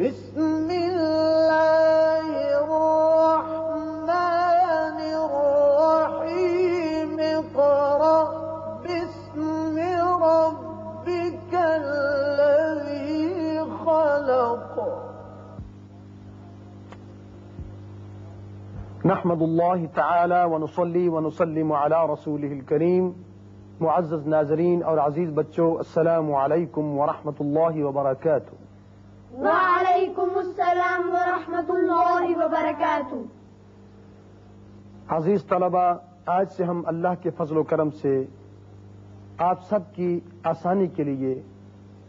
بسم الله الرحمن الرحيم. اقرأ باسم ربك الذي خلق. نحمد الله تعالى ونصلي ونسلم على رسوله الكريم. معزز ناظرین اور عزیز بچوں، السلام علیکم ورحمۃ اللہ وبرکاتہ. وعلیکم السلام ورحمۃ اللہ وبرکاتہ۔ عزیز طلبہ آج سے ہم اللہ کے فضل و کرم سے آپ سب کی آسانی کے لیے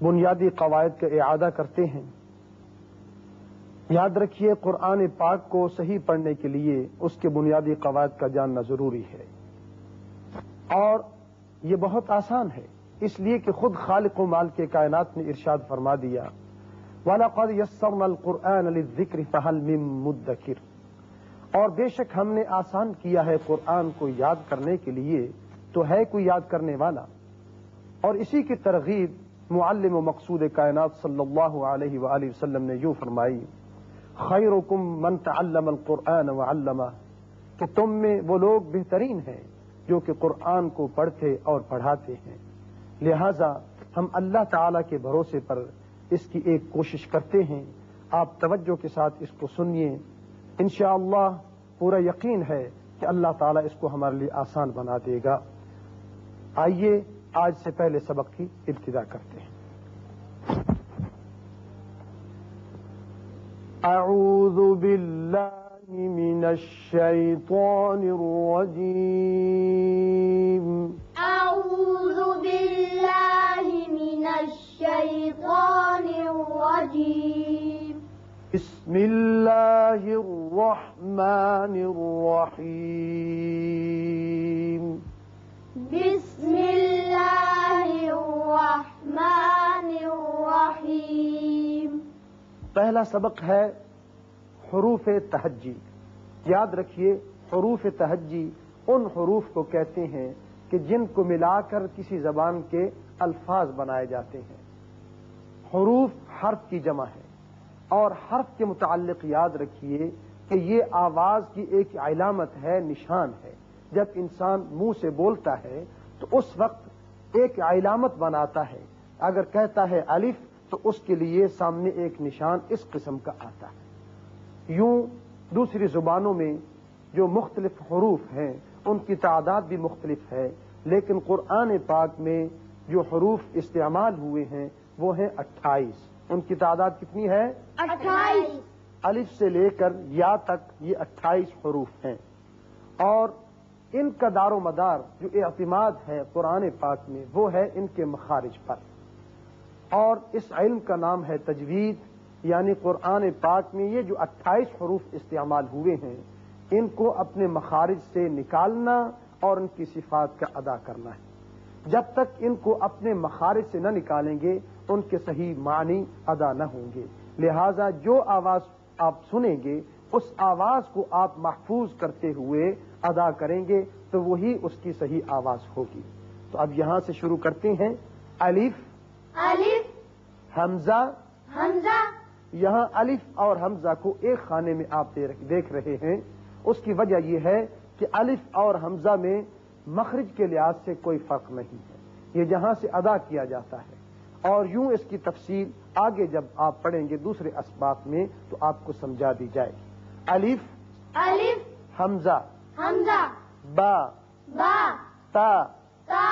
بنیادی قواعد کا اعادہ کرتے ہیں۔ یاد رکھیے، قرآن پاک کو صحیح پڑھنے کے لیے اس کے بنیادی قواعد کا جاننا ضروری ہے۔ اور یہ بہت آسان ہے، اس لیے کہ خود خالق و مال کے کائنات نے ارشاد فرما دیا۔ وَلَقَدْ يَسَّرْنَا الْقُرْآنَ لِلذِّكْرِ فَهَلْ مِن مُدَّكِرْ۔ اور بے شک ہم نے آسان کیا ہے قرآن کو یاد کرنے کے لیے، تو ہے کوئی یاد کرنے والا؟ اور اسی کی ترغیب معلم و مقصود کائنات صلی اللہ علیہ وآلہ وسلم نے یوں فرمائی خیرکم من تعلم القرآن وعلمہ کہ تم میں وہ لوگ بہترین ہیں جو کہ قرآن کو پڑھتے اور پڑھاتے ہیں۔ لہذا ہم اللہ تعالی کے بھروسے پر اس کی ایک کوشش کرتے ہیں۔ آپ توجہ کے ساتھ اس کو سنیے۔ انشاءاللہ پورا یقین ہے کہ اللہ تعالیٰ اس کو ہمارے لیے آسان بنا دے گا۔ آئیے آج سے پہلے سبق کی ابتدا کرتے ہیں۔ اعوذ باللہ من الشیطان الرجیم۔ اعوذ باللہ من الشیطان الرجیم بسم اللہ الرحمن الرحیم بسم اللہ الرحمن الرحیم پہلا سبق ہے حروف تہجی. یاد رکھیے حروف تہجی ان حروف کو کہتے ہیں کہ جن کو ملا کر کسی زبان کے الفاظ بنائے جاتے ہیں. حروف حرف کی جمع ہے۔ اور حرف کے متعلق یاد رکھیے کہ یہ آواز کی ایک علامت ہے، نشان ہے۔ جب انسان منہ سے بولتا ہے تو اس وقت ایک علامت بناتا ہے۔ اگر کہتا ہے الف تو اس کے لیے سامنے ایک نشان اس قسم کا آتا ہے۔ یوں دوسری زبانوں میں جو مختلف حروف ہیں، ان کی تعداد بھی مختلف ہے، لیکن قرآن پاک میں جو حروف استعمال ہوئے ہیں وہ ہیں اٹھائیس۔ ان کی تعداد کتنی ہے؟ اٹھائیس۔ الف سے لے کر یا تک یہ اٹھائیس حروف ہیں۔ اور ان کا دار و مدار جو اعتماد ہے قرآن پاک میں وہ ہے ان کے مخارج پر۔ اور اس علم کا نام ہے تجوید یعنی قرآن پاک میں یہ جو اٹھائیس حروف استعمال ہوئے ہیں ان کو اپنے مخارج سے نکالنا اور ان کی صفات کا ادا کرنا ہے۔ جب تک ان کو اپنے مخارج سے نہ نکالیں گے ان کے صحیح معنی ادا نہ ہوں گے۔ لہذا جو آواز آپ سنیں گے اس آواز کو آپ محفوظ کرتے ہوئے ادا کریں گے تو وہی اس کی صحیح آواز ہوگی۔ تو اب یہاں سے شروع کرتے ہیں۔ الف الف حمزہ حمزہ یہاں الف اور حمزہ کو ایک خانے میں آپ دیکھ رہے ہیں۔ اس کی وجہ یہ ہے کہ الف اور حمزہ میں مخرج کے لحاظ سے کوئی فرق نہیں ہے۔ یہ جہاں سے ادا کیا جاتا ہے۔ اور یوں اس کی تفصیل آگے جب آپ پڑھیں گے دوسرے اسباق میں تو آپ کو سمجھا دی جائے گی۔ الف الف حمزہ حمزہ با با تا تا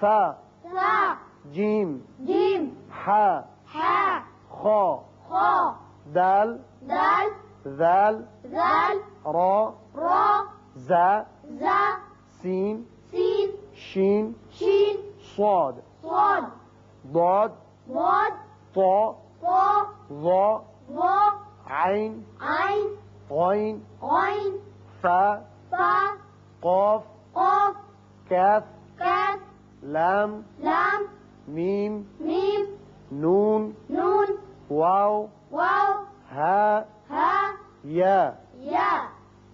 سا سا جیم جیم ہا ہا خو خو دال دال ذال زال را را زا زا سین سین شین شین صاد صاد ضاد ضاد طا طا ظا ظا عين عين غين غين فا فا قاف قاف كاف كاف لام لام ميم ميم نون نون واو واو ها ها یا۔ یا۔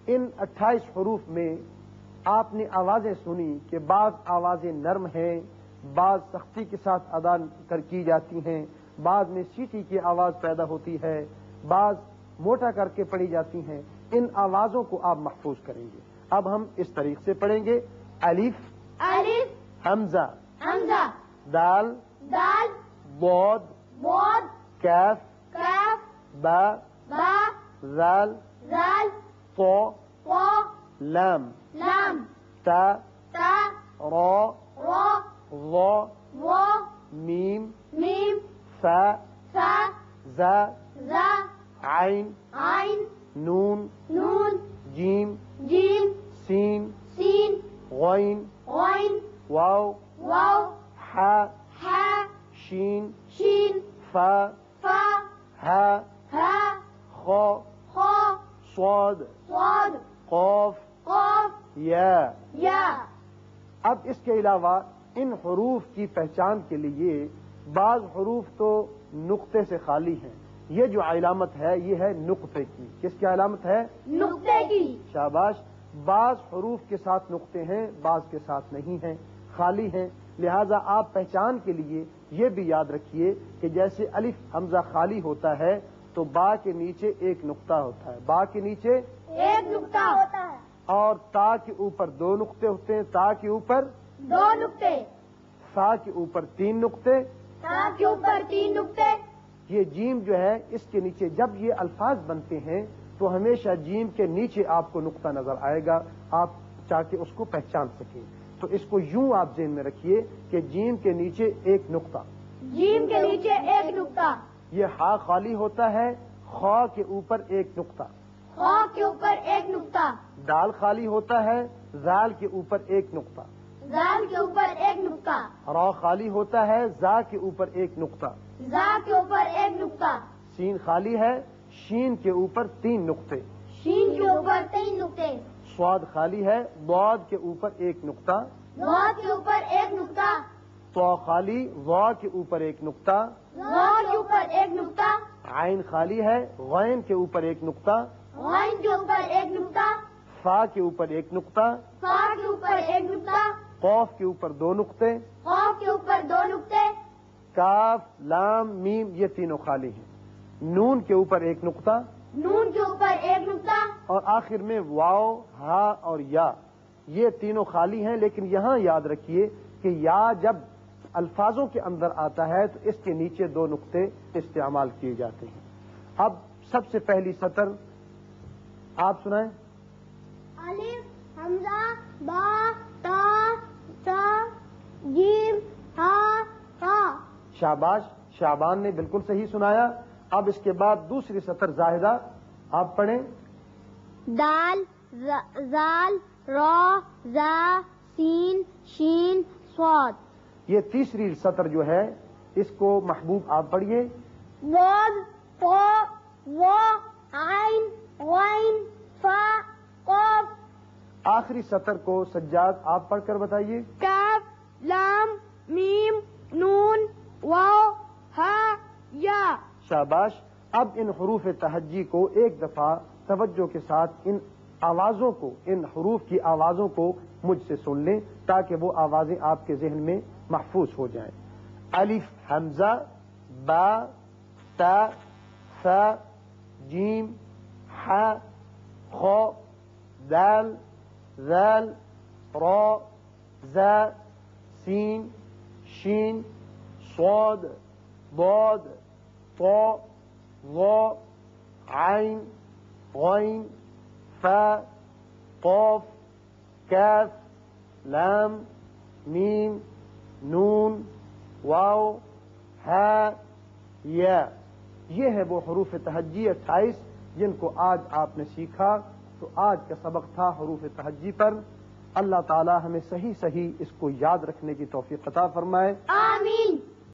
ان اٹھائیس حروف میں آپ نے آوازیں سنی کہ بعض آوازیں نرم ہیں بعض سختی کے ساتھ ادا کر کی جاتی ہیں بعض میں سیٹی کی آواز پیدا ہوتی ہے بعض موٹا کر کے پڑھی جاتی ہیں۔ ان آوازوں کو آپ محفوظ کریں گے۔ اب ہم اس طریقے سے پڑھیں گے۔ الف الف حمزہ حمزہ دال دال بود بود کیف کاف با با زال زال تو و لام لام تا تا را ضا و میم میم فا فا زا زا عین عین نون نون جیم جیم سین سین غین غین واو واو حا حا شین شین فا فا ها ها خا خا صاد صاد قاف قاف یا. یا. اب اس کے علاوہ ان حروف کی پہچان کے لیے بعض حروف تو نقطے سے خالی ہیں۔ یہ جو علامت ہے یہ ہے نقطے کی۔ کس کی علامت ہے؟ نقطے کی۔ شاباش بعض حروف کے ساتھ نقطے ہیں بعض کے ساتھ نہیں ہیں خالی ہیں۔ لہذا آپ پہچان کے لیے یہ بھی یاد رکھیے کہ جیسے الف حمزہ خالی ہوتا ہے تو با کے نیچے ایک نقطہ ہوتا ہے۔ با کے نیچے ایک نقطہ ہوتا ہے۔ اور تا کے اوپر دو نقطے ہوتے ہیں۔ تا کے اوپر دو نقطے۔ سا کے اوپر تین نقطے۔ تا کے اوپر تین نقطے۔ یہ جیم جو ہے اس کے نیچے جب یہ الفاظ بنتے ہیں تو ہمیشہ جیم کے نیچے آپ کو نقطہ نظر آئے گا۔ آپ چاہ کے اس کو پہچان سکیں۔ تو اس کو یوں آپ ذہن میں رکھیے کہ جیم کے نیچے ایک نقطہ۔ جیم کے نیچے ایک نقطہ۔ یہ ہا خالی ہوتا ہے خا کے اوپر ایک نقطہ۔ خا کے اوپر ایک نقطہ۔ دال خالی ہوتا ہے زال کے اوپر ایک نقطہ۔ زال کے اوپر ایک نقطہ را خالی ہوتا ہے زا کے اوپر ایک نقطہ زا کے اوپر ایک نقطہ سین خالی ہے شین کے اوپر تین نقطے شین کے اوپر تین نقطے سواد خالی ہے بعد کے اوپر ایک نقطہ غا کے اوپر ایک نقطہ تو خالی وا کے اوپر ایک نقطہ غا کے اوپر ایک نقطہ عین خالی ہے غین کے اوپر ایک نقطہ غائن کے اوپر ایک نقطہ فا کے اوپر ایک نقطہ فا کے اوپر ایک نقطہ قوف کے اوپر دو نقطے قاف کے اوپر دو نقطے کاف لام میم یہ تینوں خالی ہیں۔ نون کے اوپر ایک نقطہ نون کے اوپر ایک نقطہ اور آخر میں واؤ ہا اور یا۔ یہ تینوں خالی ہیں لیکن یہاں یاد رکھیے کہ یا جب الفاظوں کے اندر آتا ہے تو اس کے نیچے دو نقطے استعمال کیے جاتے ہیں۔ اب سب سے پہلی سطر آپ سنائیں۔ حمزہ با تا تا جیم ہا ہا شاباش شابان نے بالکل صحیح سنایا۔ اب اس کے بعد دوسری سطر زاہدہ آپ پڑھیں۔ دال زال را زا سین شین سواد۔ یہ تیسری سطر جو ہے اس کو محبوب آپ پڑھیے واد فو و عین غین فا قاف آخری سطر کو سجاد آپ پڑھ کر بتائیے۔ کاف لام میم نون واو ہا یا۔ شاباش اب ان حروف تہجی کو ایک دفعہ توجہ کے ساتھ ان آوازوں کو ان حروف کی آوازوں کو مجھ سے سن لیں تاکہ وہ آوازیں آپ کے ذہن میں محفوظ ہو جائیں۔ الف حمزہ با تا ثا جیم ح خ دال۔ ذال، را، زا، سین، شین صاد ضاد طا ظا عین، غین، فا، قاف، کاف، لام، میم، نون، واو، ہا، یا۔ یہ ہے وہ حروف تہجی اٹھائیس جن کو آج آپ نے سیکھا۔ تو آج کا سبق تھا حروف تہجی پر۔ اللہ تعالی ہمیں صحیح صحیح اس کو یاد رکھنے کی توفیق عطا فرمائے۔ آمین۔